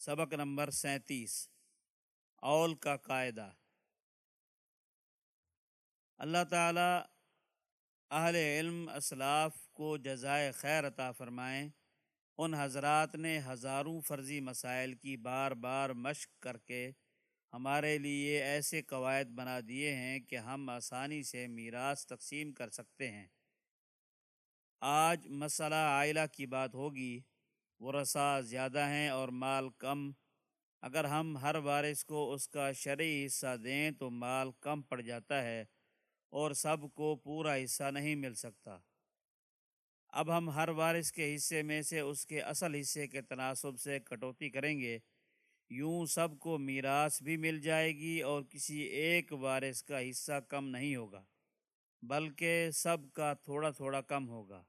سبق نمبر سینتیس، اول کا قاعدہ۔ اللہ تعالی اہل علم اسلاف کو جزائے خیر عطا فرمائیں۔ ان حضرات نے ہزاروں فرضی مسائل کی بار بار مشق کر کے ہمارے لیے ایسے قواعد بنا دیے ہیں کہ ہم آسانی سے میراث تقسیم کر سکتے ہیں۔ آج مسئلہ عائلہ کی بات ہوگی۔ ورثہ زیادہ ہیں اور مال کم۔ اگر ہم ہر وارث کو اس کا شرعی حصہ دیں تو مال کم پڑ جاتا ہے اور سب کو پورا حصہ نہیں مل سکتا۔ اب ہم ہر وارث کے حصے میں سے اس کے اصل حصے کے تناسب سے کٹوتی کریں گے۔ یوں سب کو میراث بھی مل جائے گی اور کسی ایک وارث کا حصہ کم نہیں ہوگا، بلکہ سب کا تھوڑا تھوڑا کم ہوگا۔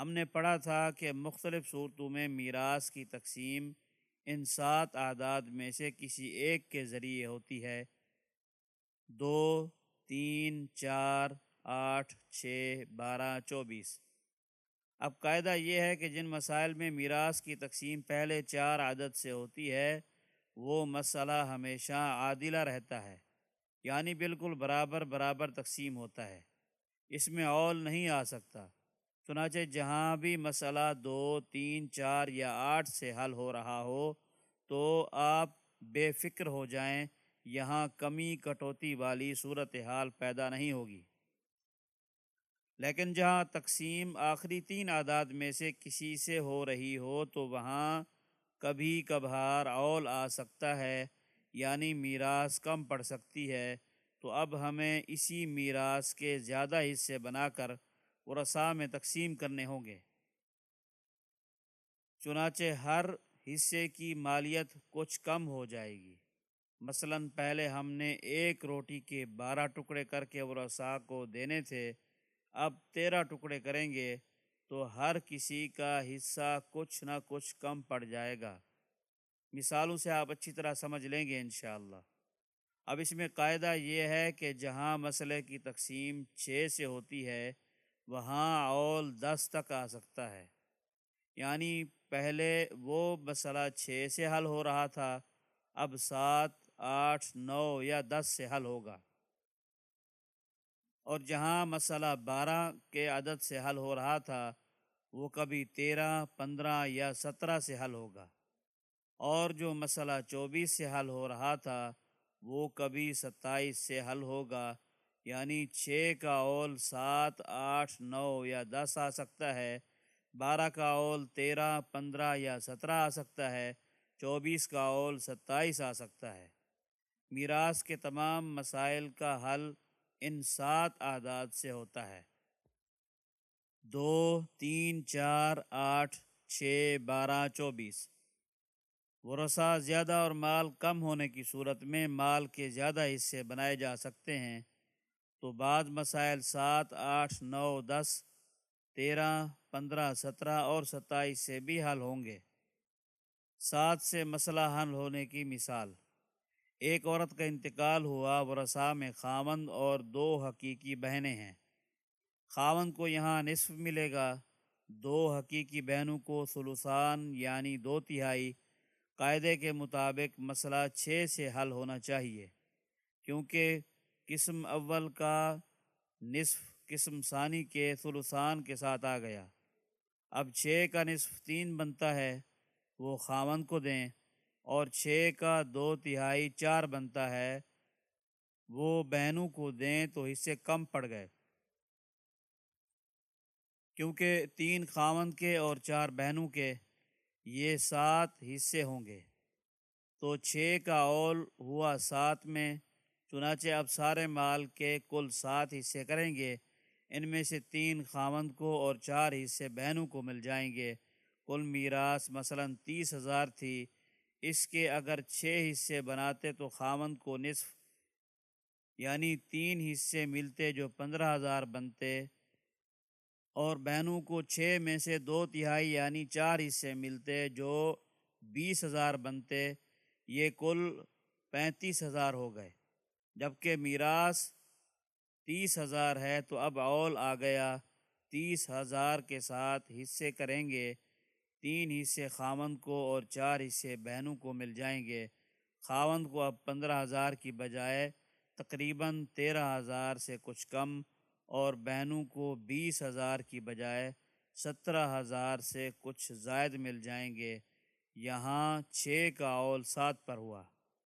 ہم نے پڑھا تھا کہ مختلف صورتوں میں میراث کی تقسیم ان سات اعداد میں سے کسی ایک کے ذریعے ہوتی ہے۔ دو، تین، چار، آٹھ، چھ، بارہ، چوبیس۔ اب قاعدہ یہ ہے کہ جن مسائل میں میراث کی تقسیم پہلے چار عادت سے ہوتی ہے، وہ مسئلہ ہمیشہ عادلہ رہتا ہے یعنی بالکل برابر برابر تقسیم ہوتا ہے۔ اس میں اول نہیں آ سکتا۔ چنانچہ جہاں بھی مسئلہ دو، تین، چار یا آٹھ سے حل ہو رہا ہو تو آپ بے فکر ہو جائیں، یہاں کمی کٹوتی والی صورت حال پیدا نہیں ہوگی۔ لیکن جہاں تقسیم آخری تین اعداد میں سے کسی سے ہو رہی ہو تو وہاں کبھی کبھار اول آ سکتا ہے یعنی میراث کم پڑ سکتی ہے۔ تو اب ہمیں اسی میراث کے زیادہ حصے بنا کر ورثاء میں تقسیم کرنے ہوں گے۔ چنانچہ ہر حصے کی مالیت کچھ کم ہو جائے گی۔ مثلا پہلے ہم نے ایک روٹی کے بارہ ٹکڑے کر کے ورثاء کو دینے تھے، اب تیرہ ٹکڑے کریں گے تو ہر کسی کا حصہ کچھ نہ کچھ کم پڑ جائے گا۔ مثالوں سے آپ اچھی طرح سمجھ لیں گے انشاءاللہ۔ اب اس میں قاعدہ یہ ہے کہ جہاں مسئلے کی تقسیم چھ سے ہوتی ہے وہاں اول دس تک آ سکتا ہے۔ یعنی پہلے وہ مسئلہ چھ سے حل ہو رہا تھا، اب سات، آٹھ، نو یا دس سے حل ہوگا۔ اور جہاں مسئلہ بارہ کے عدد سے حل ہو رہا تھا، وہ کبھی تیرہ، پندرہ یا سترہ سے حل ہوگا۔ اور جو مسئلہ چوبیس سے حل ہو رہا تھا، وہ کبھی ستائیس سے حل ہوگا۔ یعنی چھ کا اول سات آٹھ نو یا دس آ سکتا ہے، بارہ کا اول تیرہ، پندرہ یا سترہ آ سکتا ہے، چوبیس کا اول ستائیس آ سکتا ہے۔ میراث کے تمام مسائل کا حل ان سات اعداد سے ہوتا ہے۔ دو، تین، چار، آٹھ، چھ، بارہ، چوبیس۔ ورثہ زیادہ اور مال کم ہونے کی صورت میں مال کے زیادہ حصے بنائے جا سکتے ہیں۔ تو بعض مسائل سات، آٹھ، نو، دس، تیرہ، پندرہ، سترہ اور ستائیس سے بھی حل ہوں گے۔ سات سے مسئلہ حل ہونے کی مثال۔ ایک عورت کا انتقال ہوا، ورثاء میں خاوند اور دو حقیقی بہنیں ہیں۔ خاوند کو یہاں نصف ملے گا، دو حقیقی بہنوں کو سلوسان یعنی دو تہائی قاعدے کے مطابق مسئلہ چھ سے حل ہونا چاہیے، کیونکہ قسم اول کا نصف قسم ثانی کے ثلثان کے ساتھ آ گیا۔ اب چھ کا نصف تین بنتا ہے، وہ خاون کو دیں، اور چھ کا دو تہائی چار بنتا ہے، وہ بہنوں کو دیں تو اس سے کم پڑ گئے۔ کیونکہ تین خاون کے اور چار بہنوں کے یہ سات حصے ہوں گے۔ تو چھ کا اول ہوا سات میں چنانچہ اب سارے مال کے کل سات حصے کریں گے۔ ان میں سے تین خامند کو اور چار حصے بہنوں کو مل جائیں گے۔ کل میراث مثلا تیس ہزار تھی۔ اس کے اگر چھ حصے بناتے تو خامند کو نصف یعنی تین حصے ملتے جو پندرہ ہزار بنتے۔ اور بہنوں کو چھ میں سے دو تہائی یعنی چار حصے ملتے جو بیس ہزار بنتے۔ یہ کل پینتیس ہزار ہو گئے۔ جبکہ میراث تیس ہزار ہے تو اب اول آ گیا۔ تیس ہزار کے ساتھ حصے کریں گے۔ تین حصے خاوند کو اور چار حصے بہنوں کو مل جائیں گے۔ خاوند کو اب پندرہ ہزار کی بجائے تقریباً تیرہ ہزار سے کچھ کم اور بہنوں کو بیس ہزار کی بجائے سترہ ہزار سے کچھ زائد مل جائیں گے۔ یہاں چھ کا اول سات پر ہوا۔